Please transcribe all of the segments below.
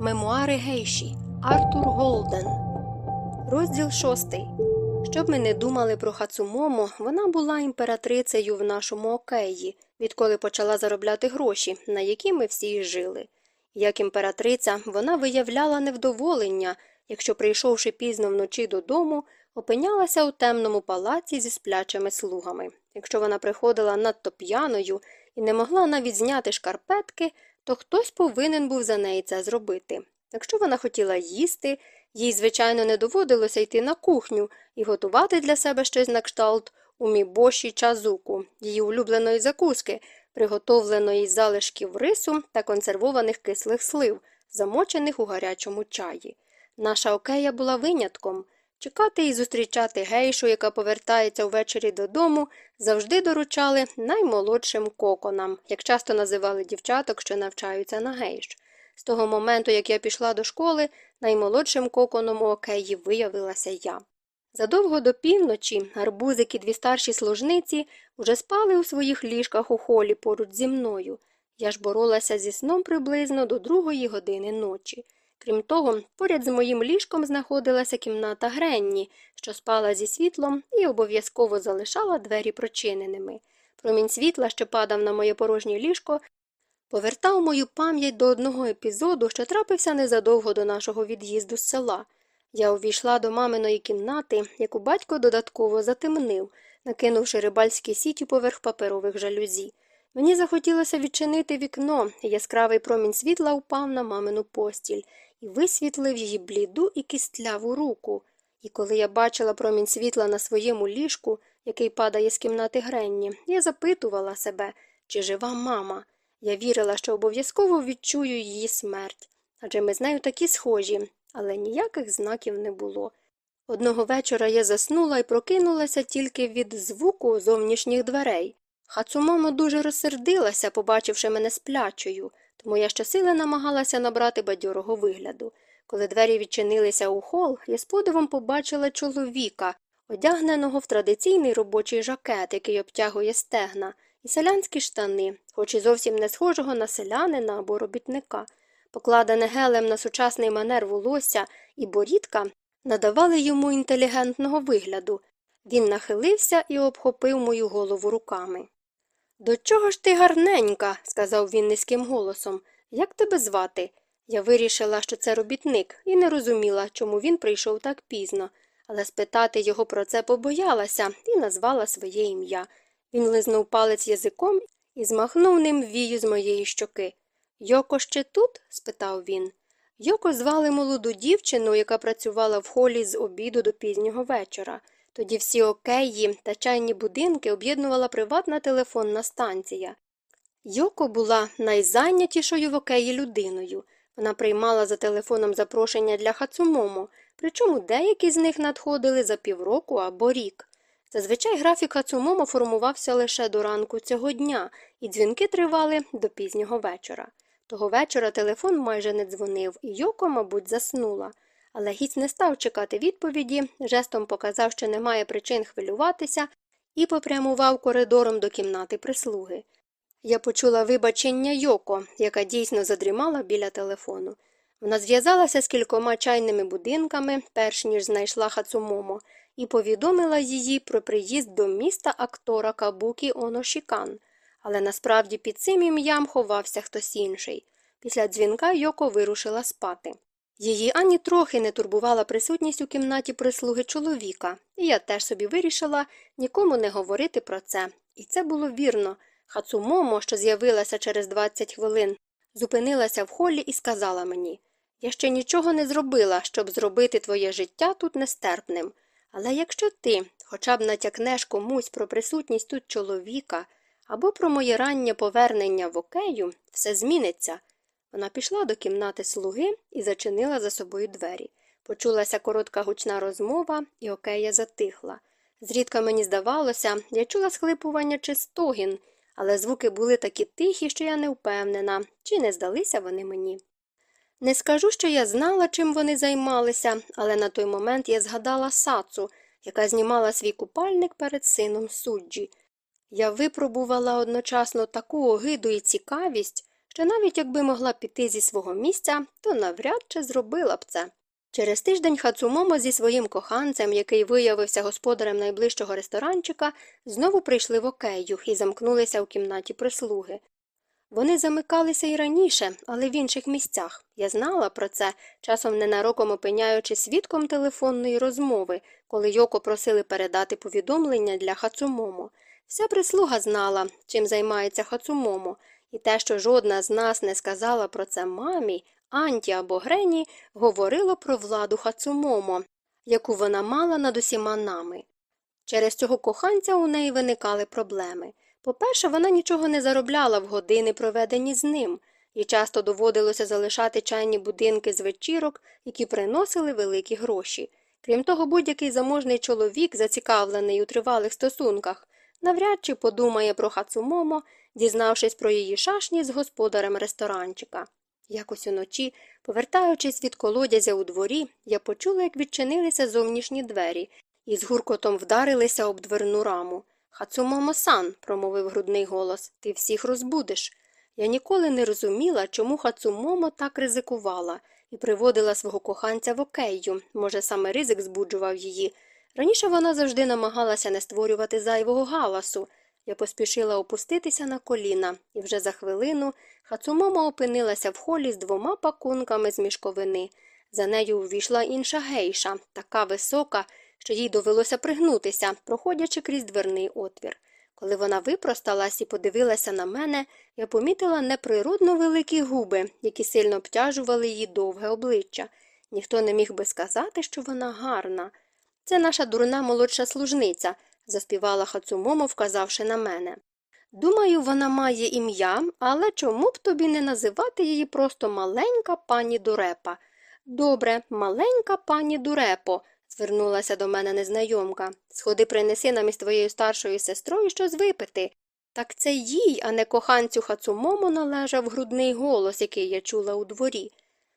Мемуари Гейші Артур Голден. Розділ шостий. Щоб ми не думали про Хацумомо, вона була імператрицею в нашому океї, відколи почала заробляти гроші, на які ми всі жили. Як імператриця, вона виявляла невдоволення, якщо, прийшовши пізно вночі додому, опинялася у темному палаці зі сплячими слугами. Якщо вона приходила надто п'яною і не могла навіть зняти шкарпетки, то хтось повинен був за неї це зробити. Якщо вона хотіла їсти, їй, звичайно, не доводилося йти на кухню і готувати для себе щось на кшталт умібоші чазуку, її улюбленої закуски, приготовленої з залишків рису та консервованих кислих слив, замочених у гарячому чаї. Наша окея була винятком. Чекати і зустрічати гейшу, яка повертається ввечері додому, завжди доручали наймолодшим коконам, як часто називали дівчаток, що навчаються на гейш. З того моменту, як я пішла до школи, наймолодшим коконом у океї виявилася я. Задовго до півночі гарбузик і дві старші служниці уже спали у своїх ліжках у холі поруч зі мною. Я ж боролася зі сном приблизно до другої години ночі. Крім того, поряд з моїм ліжком знаходилася кімната Гренні, що спала зі світлом і обов'язково залишала двері прочиненими. Промінь світла, що падав на моє порожнє ліжко, повертав мою пам'ять до одного епізоду, що трапився незадовго до нашого від'їзду з села. Я увійшла до маминої кімнати, яку батько додатково затемнив, накинувши рибальські сіті поверх паперових жалюзі. Мені захотілося відчинити вікно, яскравий промінь світла упав на мамину постіль і висвітлив її бліду і кістляву руку. І коли я бачила промінь світла на своєму ліжку, який падає з кімнати Гренні, я запитувала себе, чи жива мама. Я вірила, що обов'язково відчую її смерть. Адже ми з нею такі схожі, але ніяких знаків не було. Одного вечора я заснула і прокинулася тільки від звуку зовнішніх дверей. Хацумомо дуже розсердилася, побачивши мене сплячою, тому я щосили намагалася набрати бадьорого вигляду. Коли двері відчинилися у хол, я з подивом побачила чоловіка, одягненого в традиційний робочий жакет, який обтягує стегна, і селянські штани, хоч і зовсім не схожого на селянина або робітника. Покладене гелем на сучасний манер волосся і борідка надавали йому інтелігентного вигляду. Він нахилився і обхопив мою голову руками. До чого ж ти гарненька, сказав він низьким голосом. Як тебе звати? Я вирішила, що це робітник, і не розуміла, чому він прийшов так пізно, але спитати його про це побоялася і назвала своє ім'я. Він лизнув палець язиком і змахнув ним вію з моєї щоки. Йоко ще тут? спитав він. Йоко звали молоду дівчину, яка працювала в холі з обіду до пізнього вечора. Тоді всі океї та чайні будинки об'єднувала приватна телефонна станція. Йоко була найзайнятішою в океї людиною. Вона приймала за телефоном запрошення для Хацумомо, причому деякі з них надходили за півроку або рік. Зазвичай графік Хацумомо формувався лише до ранку цього дня, і дзвінки тривали до пізнього вечора. Того вечора телефон майже не дзвонив, і Йоко, мабуть, заснула. Але гість не став чекати відповіді, жестом показав, що немає причин хвилюватися, і попрямував коридором до кімнати прислуги. Я почула вибачення Йоко, яка дійсно задрімала біля телефону. Вона зв'язалася з кількома чайними будинками, перш ніж знайшла Хацумомо, і повідомила її про приїзд до міста актора Кабукі Оношікан. Але насправді під цим ім'ям ховався хтось інший. Після дзвінка Йоко вирушила спати. Її ані трохи не турбувала присутність у кімнаті прислуги чоловіка, і я теж собі вирішила нікому не говорити про це. І це було вірно. Хацумомо, що з'явилася через 20 хвилин, зупинилася в холі і сказала мені Я ще нічого не зробила, щоб зробити твоє життя тут нестерпним. Але якщо ти хоча б натякнеш комусь про присутність тут чоловіка або про моє раннє повернення в окею, все зміниться. Вона пішла до кімнати слуги і зачинила за собою двері. Почулася коротка гучна розмова, і окея затихла. Зрідка мені здавалося, я чула схлипування чи стогін, але звуки були такі тихі, що я не впевнена, чи не здалися вони мені. Не скажу, що я знала, чим вони займалися, але на той момент я згадала сацу, яка знімала свій купальник перед сином суджі. Я випробувала одночасно таку огиду і цікавість, що навіть якби могла піти зі свого місця, то навряд чи зробила б це. Через тиждень Хацумомо зі своїм коханцем, який виявився господарем найближчого ресторанчика, знову прийшли в окею і замкнулися у кімнаті прислуги. Вони замикалися і раніше, але в інших місцях. Я знала про це, часом ненароком опиняючи свідком телефонної розмови, коли Йоко просили передати повідомлення для Хацумомо. Вся прислуга знала, чим займається Хацумомо, і те, що жодна з нас не сказала про це мамі, Анті або Грені, говорило про владу Хацумомо, яку вона мала над усіма нами. Через цього коханця у неї виникали проблеми. По-перше, вона нічого не заробляла в години, проведені з ним, і часто доводилося залишати чайні будинки з вечірок, які приносили великі гроші. Крім того, будь-який заможний чоловік, зацікавлений у тривалих стосунках, навряд чи подумає про Хацумомо, дізнавшись про її шашні з господарем ресторанчика. Якось уночі, повертаючись від колодязя у дворі, я почула, як відчинилися зовнішні двері, і з гуркотом вдарилися об дверну раму. Хацумомо-сан, промовив грудний голос, ти всіх розбудиш. Я ніколи не розуміла, чому Хацумомо так ризикувала і приводила свого коханця в окею, може, саме ризик збуджував її. Раніше вона завжди намагалася не створювати зайвого галасу. Я поспішила опуститися на коліна, і вже за хвилину Хацумомо опинилася в холі з двома пакунками з мішковини. За нею увійшла інша гейша, така висока, що їй довелося пригнутися, проходячи крізь дверний отвір. Коли вона випросталась і подивилася на мене, я помітила неприродно великі губи, які сильно обтяжували її довге обличчя. Ніхто не міг би сказати, що вона гарна. Це наша дурна молодша служниця, заспівала Хацумомо, вказавши на мене. Думаю, вона має ім'я, але чому б тобі не називати її просто маленька пані Дурепа? Добре, маленька пані Дурепо, звернулася до мене незнайомка. Сходи, принеси нам із твоєю старшою сестрою щось випити. Так це їй, а не коханцю Хацумомо належав грудний голос, який я чула у дворі.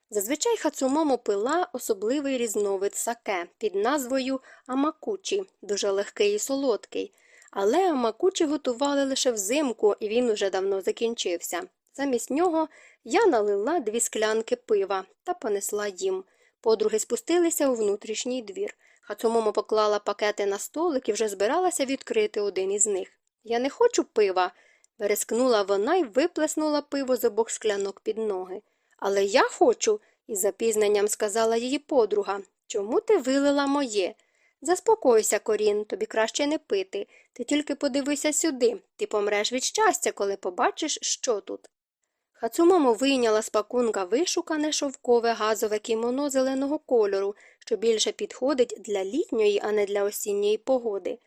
Зазвичай Хацумомо пила особливий різновид саке під назвою Амакучі, дуже легкий і солодкий. Але Амакучі готували лише взимку, і він уже давно закінчився. Замість нього я налила дві склянки пива та понесла їм. Подруги спустилися у внутрішній двір. Хацумомо поклала пакети на столик і вже збиралася відкрити один із них. Я не хочу пива. Берескнула вона і виплеснула пиво з обох склянок під ноги. Але я хочу, із запізненням сказала її подруга. Чому ти вилила моє? Заспокойся, Корін, тобі краще не пити. Ти тільки подивися сюди. Ти помреш від щастя, коли побачиш, що тут. Хацумомо вийняла з пакунка вишукане шовкове газове кімоно зеленого кольору, що більше підходить для літньої, а не для осінньої погоди.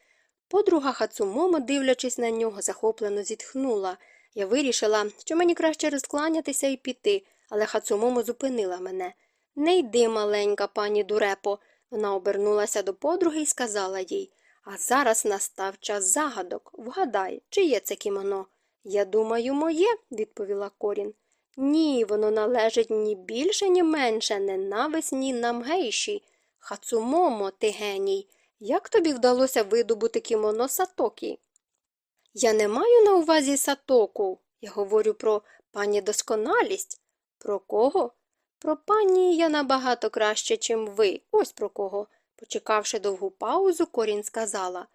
Подруга Хацумомо, дивлячись на нього, захоплено зітхнула. Я вирішила, що мені краще розкланятися і піти, але Хацумомо зупинила мене. Не йди, маленька пані дурепо. Вона обернулася до подруги і сказала їй А зараз настав час загадок. Вгадай, чиє це кімоно? Я думаю, моє, відповіла Корін. Ні, воно належить ні більше, ні менше ненависній нам гейші. Хацумомо, ти геній. Як тобі вдалося видобути кімоно Сатокі? Я не маю на увазі Сатоку. Я говорю про пані досконалість. Про кого? Про пані я набагато краще, чим ви. Ось про кого. Почекавши довгу паузу, Корін сказала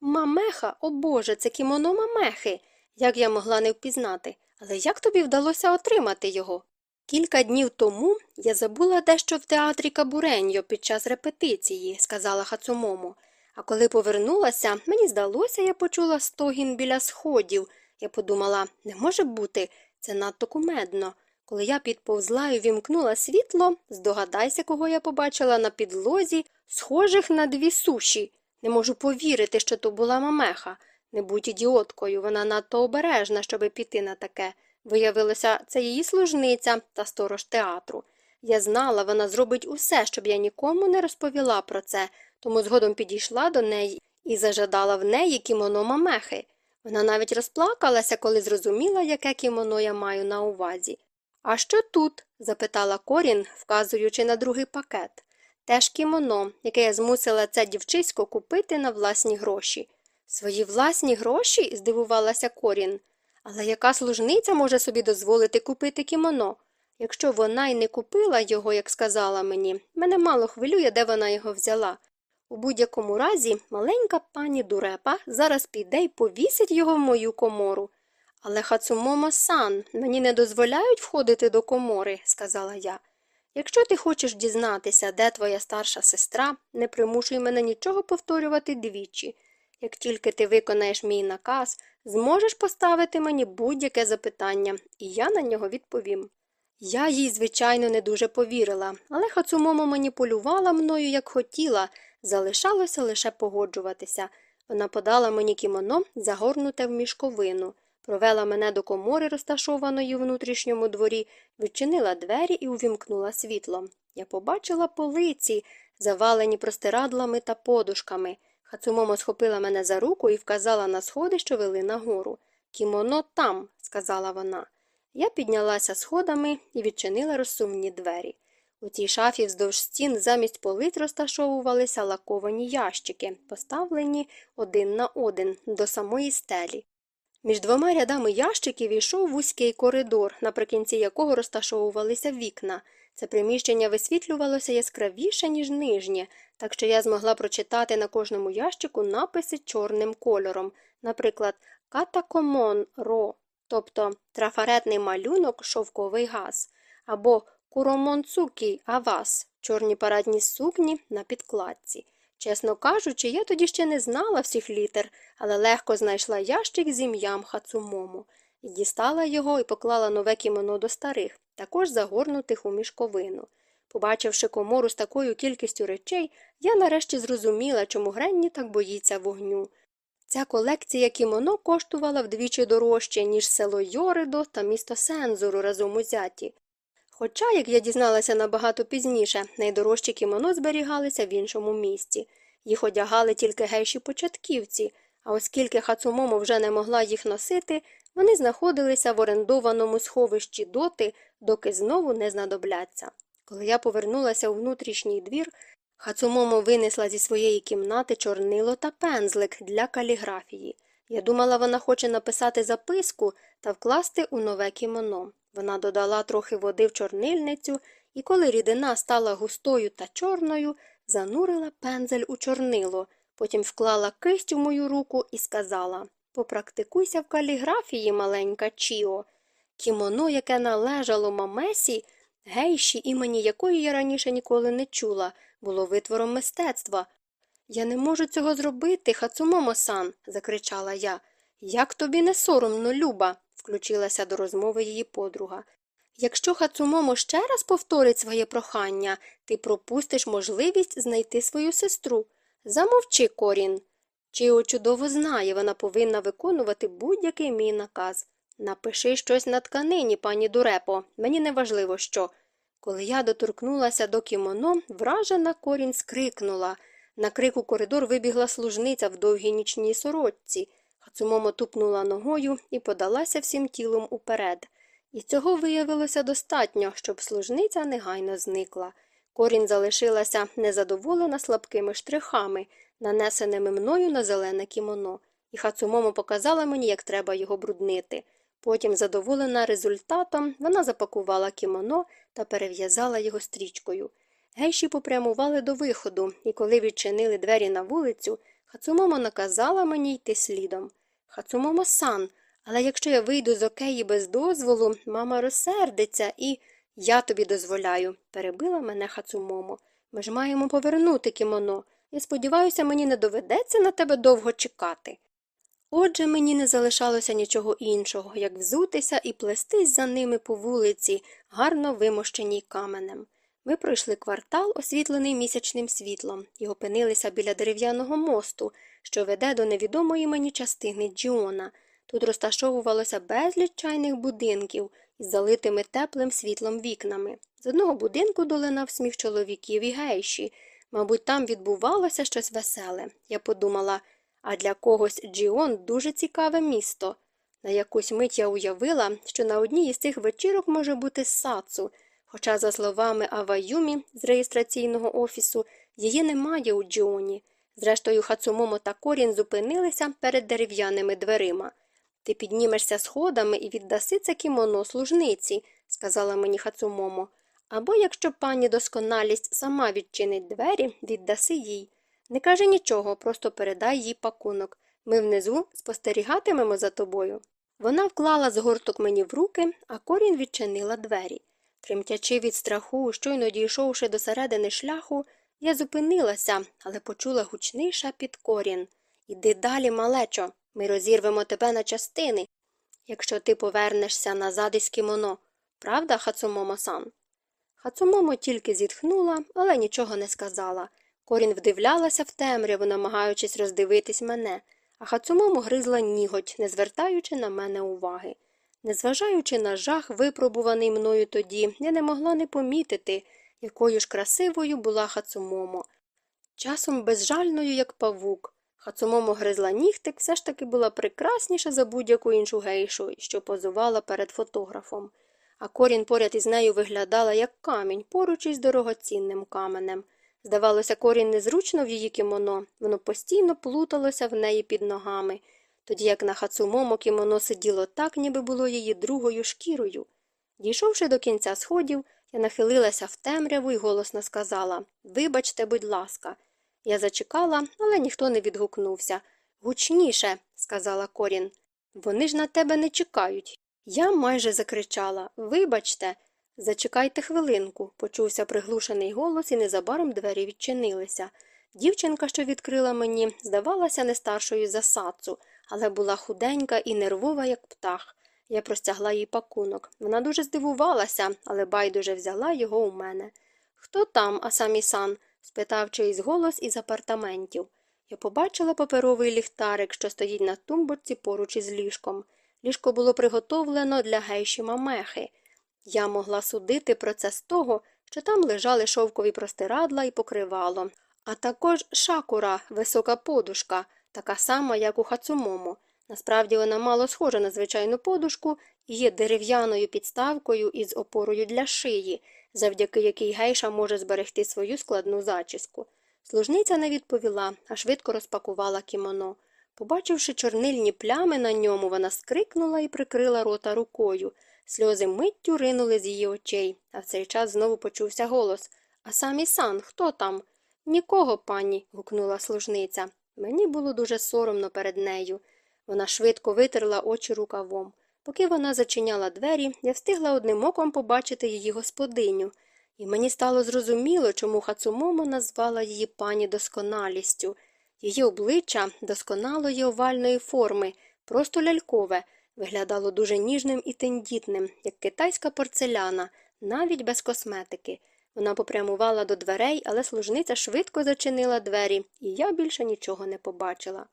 Мамеха, о Боже, це кімоно мамехи. Як я могла не впізнати, але як тобі вдалося отримати його? Кілька днів тому я забула дещо в театрі Кабуреньо під час репетиції, сказала Хацумому. А коли повернулася, мені здалося, я почула стогін біля сходів. Я подумала, не може бути, це надто кумедно. Коли я підповзла і вімкнула світло, здогадайся, кого я побачила на підлозі, схожих на дві суші. Не можу повірити, що то була мамеха. Не будь ідіоткою, вона надто обережна, щоби піти на таке. Виявилося, це її служниця та сторож театру. Я знала, вона зробить усе, щоб я нікому не розповіла про це, тому згодом підійшла до неї і зажадала в неї кімоно мамехи. Вона навіть розплакалася, коли зрозуміла, яке кімоно я маю на увазі. А що тут? запитала Корін, вказуючи на другий пакет. Теж кімоно, яке я змусила це дівчисько купити на власні гроші. Свої власні гроші? здивувалася Корін. Але яка служниця може собі дозволити купити кімоно? Якщо вона й не купила його, як сказала мені, мене мало хвилює, де вона його взяла. У будь-якому разі, маленька пані дурепа зараз піде й повісить його в мою комору. Але Хацумомо сан, мені не дозволяють входити до комори, сказала я. Якщо ти хочеш дізнатися, де твоя старша сестра, не примушуй мене нічого повторювати двічі. Як тільки ти виконаєш мій наказ, зможеш поставити мені будь-яке запитання, і я на нього відповім. Я їй, звичайно, не дуже повірила, але Хацумомо маніпулювала мною, як хотіла, залишалося лише погоджуватися. Вона подала мені кімоно, загорнуте в мішковину, провела мене до комори, розташованої у внутрішньому дворі, відчинила двері і увімкнула світло. Я побачила полиці, завалені простирадлами та подушками. Хацумомо схопила мене за руку і вказала на сходи, що вели нагору. Кімоно там, сказала вона. Я піднялася сходами і відчинила розсумні двері. У цій шафі вздовж стін замість полиць розташовувалися лаковані ящики, поставлені один на один до самої стелі. Між двома рядами ящиків йшов вузький коридор, наприкінці якого розташовувалися вікна. Це приміщення висвітлювалося яскравіше, ніж нижнє, так що я змогла прочитати на кожному ящику написи чорним кольором, наприклад, катакомон ро, тобто трафаретний малюнок шовковий газ, або куромонцукі авас, чорні парадні сукні на підкладці. Чесно кажучи, я тоді ще не знала всіх літер, але легко знайшла ящик з ім'ям Хацумому. Дістала його і поклала нове кімоно до старих, також загорнутих у мішковину. Побачивши комору з такою кількістю речей, я нарешті зрозуміла, чому Гренні так боїться вогню. Ця колекція кімоно коштувала вдвічі дорожче, ніж село Йоридо та місто Сензору разом узяті. Хоча, як я дізналася набагато пізніше, найдорожчі кімоно зберігалися в іншому місці. Їх одягали тільки гейші початківці, а оскільки Хацумомо вже не могла їх носити, вони знаходилися в орендованому сховищі доти, доки знову не знадобляться. Коли я повернулася у внутрішній двір, Хацумомо винесла зі своєї кімнати чорнило та пензлик для каліграфії. Я думала, вона хоче написати записку та вкласти у нове кімоно. Вона додала трохи води в чорнильницю, і коли рідина стала густою та чорною, занурила пензель у чорнило, потім вклала кисть у мою руку і сказала Попрактикуйся в каліграфії, маленька Чіо. Кімоно, яке належало мамесі, гейші, імені якої я раніше ніколи не чула, було витвором мистецтва. Я не можу цього зробити, Хацумомо-сан, закричала я. Як тобі не соромно, Люба, включилася до розмови її подруга. Якщо Хацумомо ще раз повторить своє прохання, ти пропустиш можливість знайти свою сестру. Замовчи, Корін. Чіо чудово знає, вона повинна виконувати будь-який мій наказ. Напиши щось на тканині, пані Дурепо, мені не важливо що. Коли я доторкнулася до кімоно, вражена корінь скрикнула. На крику коридор вибігла служниця в довгій нічній сорочці. Хацумомо тупнула ногою і подалася всім тілом уперед. І цього виявилося достатньо, щоб служниця негайно зникла. Корінь залишилася незадоволена слабкими штрихами, нанесеними мною на зелене кімоно, і Хацумомо показала мені, як треба його бруднити. Потім, задоволена результатом, вона запакувала кімоно та перев'язала його стрічкою. Гейші попрямували до виходу, і коли відчинили двері на вулицю, Хацумомо наказала мені йти слідом. Хацумомо сан, але якщо я вийду з океї без дозволу, мама розсердиться і. Я тобі дозволяю, перебила мене Хацумомо. Ми ж маємо повернути кімоно. Я сподіваюся, мені не доведеться на тебе довго чекати. Отже, мені не залишалося нічого іншого, як взутися і плестись за ними по вулиці, гарно вимощеній каменем. Ми пройшли квартал, освітлений місячним світлом, і опинилися біля дерев'яного мосту, що веде до невідомої мені частини Джіона. Тут розташовувалося безліч чайних будинків із залитими теплим світлом вікнами. З одного будинку долинав сміх чоловіків і гейші. Мабуть, там відбувалося щось веселе. Я подумала, а для когось Джіон дуже цікаве місто. На якусь мить я уявила, що на одній із цих вечірок може бути сацу, хоча, за словами Аваюмі з реєстраційного офісу, її немає у Джіоні. Зрештою, Хацумомо та Корін зупинилися перед дерев'яними дверима. Ти піднімешся сходами і віддаси це кімоно служниці, сказала мені Хацумомо. Або якщо пані досконалість сама відчинить двері, віддаси їй. Не кажи нічого, просто передай їй пакунок. Ми внизу спостерігатимемо за тобою. Вона вклала згорток мені в руки, а корінь відчинила двері. Тремтячи від страху, щойно дійшовши до середини шляху, я зупинилася, але почула гучний шепіт корін. Іди далі, малечо, ми розірвемо тебе на частини, якщо ти повернешся назад із кімоно. Правда, Хацумомо-сан? Хацумомо тільки зітхнула, але нічого не сказала. Корін вдивлялася в темряву, намагаючись роздивитись мене, а Хацумомо гризла ніготь, не звертаючи на мене уваги. Незважаючи на жах, випробуваний мною тоді, я не могла не помітити, якою ж красивою була Хацумомо. Часом безжальною, як павук. Хацумомо гризла нігтик все ж таки була прекрасніша за будь-яку іншу гейшу, що позувала перед фотографом. А корін поряд із нею виглядала як камінь, поруч із дорогоцінним каменем. Здавалося, корінь незручно в її кімоно, воно постійно плуталося в неї під ногами, тоді як на хацумомо кімоно сиділо так, ніби було її другою шкірою. Дійшовши до кінця сходів, я нахилилася в темряву і голосно сказала Вибачте, будь ласка. Я зачекала, але ніхто не відгукнувся. Гучніше, сказала Корін. Вони ж на тебе не чекають. Я майже закричала Вибачте, зачекайте хвилинку, почувся приглушений голос, і незабаром двері відчинилися. Дівчинка, що відкрила мені, здавалася не старшою за сацу, але була худенька і нервова, як птах. Я простягла їй пакунок. Вона дуже здивувалася, але байдуже взяла його у мене. Хто там, Асамі сан? спитав чийсь голос із апартаментів. Я побачила паперовий ліхтарик, що стоїть на тумбочці поруч із ліжком. Ліжко було приготовлено для гейші мамехи. Я могла судити про це з того, що там лежали шовкові простирадла і покривало, а також шакура, висока подушка, така сама, як у хацумому. Насправді вона мало схожа на звичайну подушку і є дерев'яною підставкою із опорою для шиї, завдяки якій гейша може зберегти свою складну зачіску. Служниця не відповіла, а швидко розпакувала кімоно. Побачивши чорнильні плями на ньому, вона скрикнула і прикрила рота рукою. Сльози миттю ринули з її очей, а в цей час знову почувся голос А самі сан, хто там? Нікого, пані. гукнула служниця. Мені було дуже соромно перед нею. Вона швидко витерла очі рукавом. Поки вона зачиняла двері, я встигла одним оком побачити її господиню, і мені стало зрозуміло, чому Хацумомо назвала її пані досконалістю. Її обличчя досконалої овальної форми, просто лялькове, виглядало дуже ніжним і тендітним, як китайська порцеляна, навіть без косметики. Вона попрямувала до дверей, але служниця швидко зачинила двері, і я більше нічого не побачила.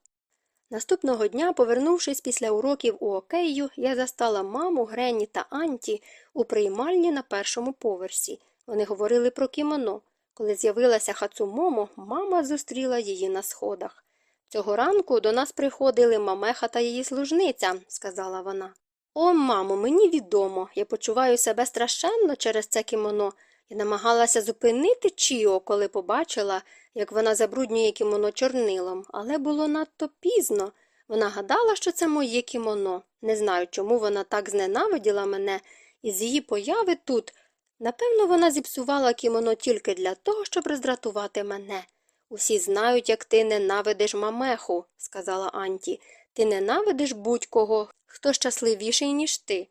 Наступного дня, повернувшись після уроків у окею, я застала маму, Гренні та Анті у приймальні на першому поверсі. Вони говорили про кімоно. Коли з'явилася Хацумомо, мама зустріла її на сходах. Цього ранку до нас приходили мамеха та її служниця, сказала вона. О, мамо, мені відомо. Я почуваю себе страшенно через це кімоно. Я намагалася зупинити Чіо, коли побачила, як вона забруднює кімоно чорнилом, але було надто пізно. Вона гадала, що це моє кімоно. Не знаю, чому вона так зненавиділа мене, і з її появи тут. Напевно, вона зіпсувала кімоно тільки для того, щоб роздратувати мене. Усі знають, як ти ненавидиш мамеху, сказала Анті. Ти ненавидиш будь-кого, хто щасливіший, ніж ти.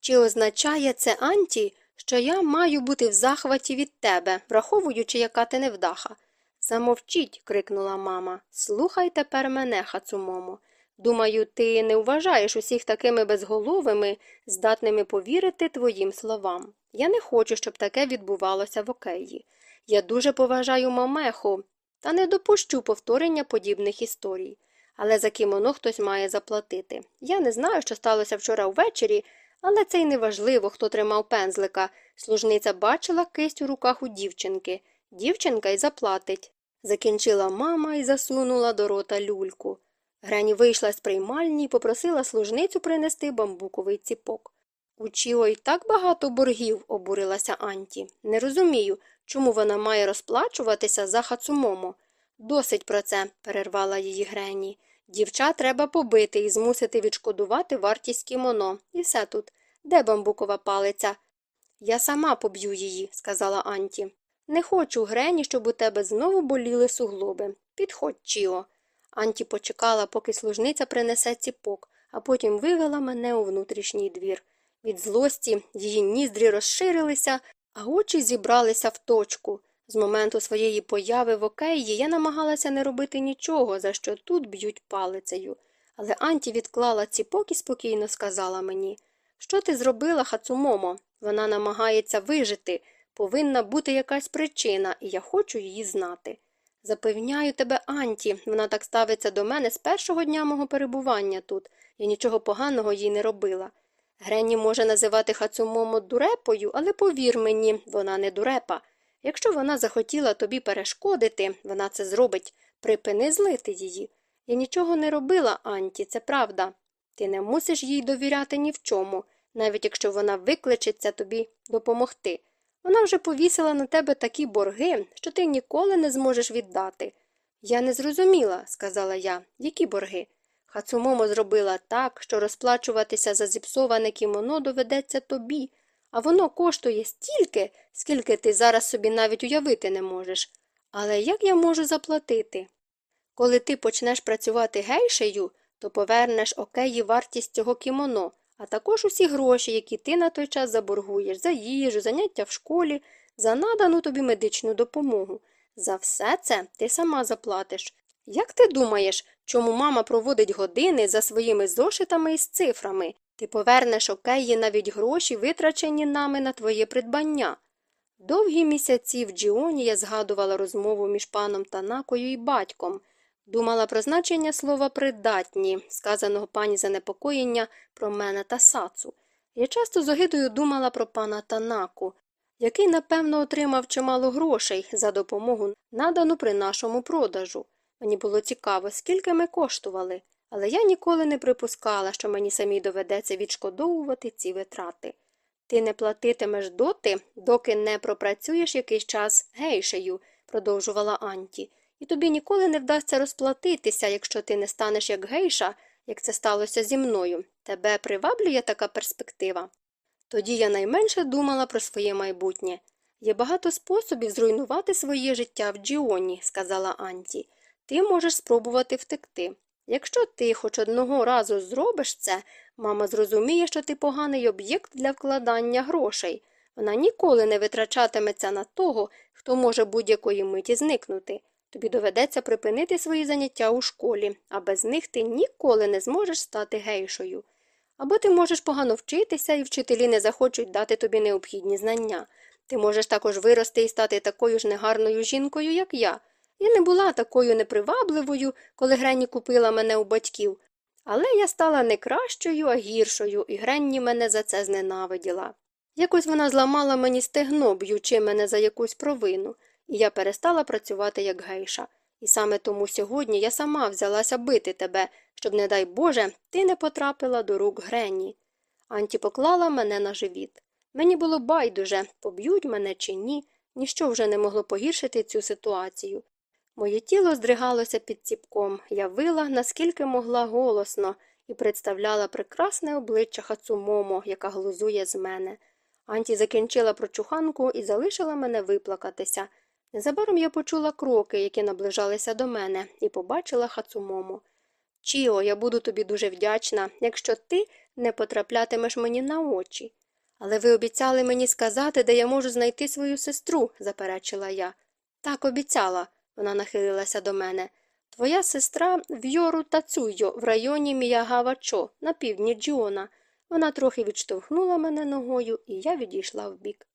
Чи означає це Анті, що я маю бути в захваті від тебе, враховуючи, яка ти невдаха? Замовчіть, крикнула мама. Слухай тепер мене, Хацумомо. Думаю, ти не вважаєш усіх такими безголовими, здатними повірити твоїм словам. Я не хочу, щоб таке відбувалося в океї. Я дуже поважаю мамеху, та не допущу повторення подібних історій. Але за кімоно хтось має заплатити. Я не знаю, що сталося вчора ввечері, але це й не важливо, хто тримав пензлика. Служниця бачила кисть у руках у дівчинки. Дівчинка й заплатить. Закінчила мама і засунула до рота люльку. Грені вийшла з приймальні і попросила служницю принести бамбуковий ціпок. У Чіо й так багато боргів, обурилася Анті. Не розумію, чому вона має розплачуватися за хацумомо. Досить про це, перервала її Грені. Дівча треба побити і змусити відшкодувати вартість кімоно. І все тут. Де бамбукова палиця? Я сама поб'ю її, сказала Анті. Не хочу, Грені, щоб у тебе знову боліли суглоби. Підходь, Чіо. Анті почекала, поки служниця принесе ціпок, а потім вивела мене у внутрішній двір. Від злості її ніздрі розширилися, а очі зібралися в точку. З моменту своєї появи в океї я намагалася не робити нічого, за що тут б'ють палицею. Але Анті відклала ціпок і спокійно сказала мені Що ти зробила, Хацумомо? Вона намагається вижити. Повинна бути якась причина, і я хочу її знати. Запевняю тебе, Анті, вона так ставиться до мене з першого дня мого перебування тут. Я нічого поганого їй не робила. Гренні може називати Хацумомо дурепою, але повір мені, вона не дурепа. Якщо вона захотіла тобі перешкодити, вона це зробить. Припини злити її. Я нічого не робила, Анті, це правда. Ти не мусиш їй довіряти ні в чому, навіть якщо вона викличеться тобі допомогти. Вона вже повісила на тебе такі борги, що ти ніколи не зможеш віддати. Я не зрозуміла, сказала я, які борги. Хацумомо зробила так, що розплачуватися за зіпсоване кімоно доведеться тобі, а воно коштує стільки, скільки ти зараз собі навіть уявити не можеш. Але як я можу заплатити? Коли ти почнеш працювати гейшею, то повернеш океї вартість цього кімоно, а також усі гроші, які ти на той час заборгуєш за їжу, заняття в школі, за надану тобі медичну допомогу. За все це ти сама заплатиш. Як ти думаєш, чому мама проводить години за своїми зошитами із цифрами? Ти повернеш океї навіть гроші, витрачені нами на твоє придбання. Довгі місяці в Джіоні я згадувала розмову між паном Танакою і батьком. Думала про значення слова придатні, сказаного пані занепокоєння про мене та сацу. Я часто з огидою думала про пана Танаку, який, напевно, отримав чимало грошей за допомогу, надану при нашому продажу. Мені було цікаво, скільки ми коштували, але я ніколи не припускала, що мені самій доведеться відшкодовувати ці витрати. Ти не платитимеш доти, доки не пропрацюєш якийсь час гейшею, продовжувала Анті, і тобі ніколи не вдасться розплатитися, якщо ти не станеш як гейша, як це сталося зі мною. Тебе приваблює така перспектива? Тоді я найменше думала про своє майбутнє. Є багато способів зруйнувати своє життя в Джіоні, сказала Анті. Ти можеш спробувати втекти. Якщо ти хоч одного разу зробиш це, мама зрозуміє, що ти поганий об'єкт для вкладання грошей. Вона ніколи не витрачатиметься на того, хто може будь-якої миті зникнути. Тобі доведеться припинити свої заняття у школі, а без них ти ніколи не зможеш стати гейшою. Або ти можеш погано вчитися, і вчителі не захочуть дати тобі необхідні знання. Ти можеш також вирости і стати такою ж негарною жінкою, як я. Я не була такою непривабливою, коли Гренні купила мене у батьків, але я стала не кращою, а гіршою, і Гренні мене за це зненавиділа. Якось вона зламала мені стегно, б'ючи мене за якусь провину, і я перестала працювати як гейша. І саме тому сьогодні я сама взялася бити тебе, щоб, не дай Боже, ти не потрапила до рук Гренні. Анті поклала мене на живіт. Мені було байдуже, поб'ють мене чи ні, ніщо вже не могло погіршити цю ситуацію. Моє тіло здригалося під ціпком, я вила, наскільки могла голосно, і представляла прекрасне обличчя Хацумомо, яка глузує з мене. Анті закінчила прочуханку і залишила мене виплакатися. Незабаром я почула кроки, які наближалися до мене, і побачила Хацумомо. Чіо, я буду тобі дуже вдячна, якщо ти не потраплятимеш мені на очі. Але ви обіцяли мені сказати, де я можу знайти свою сестру, заперечила я. Так обіцяла. Вона нахилилася до мене. Твоя сестра в Йору Тацуйо в районі Міягавачо, на півдні Джіона. Вона трохи відштовхнула мене ногою, і я відійшла вбік.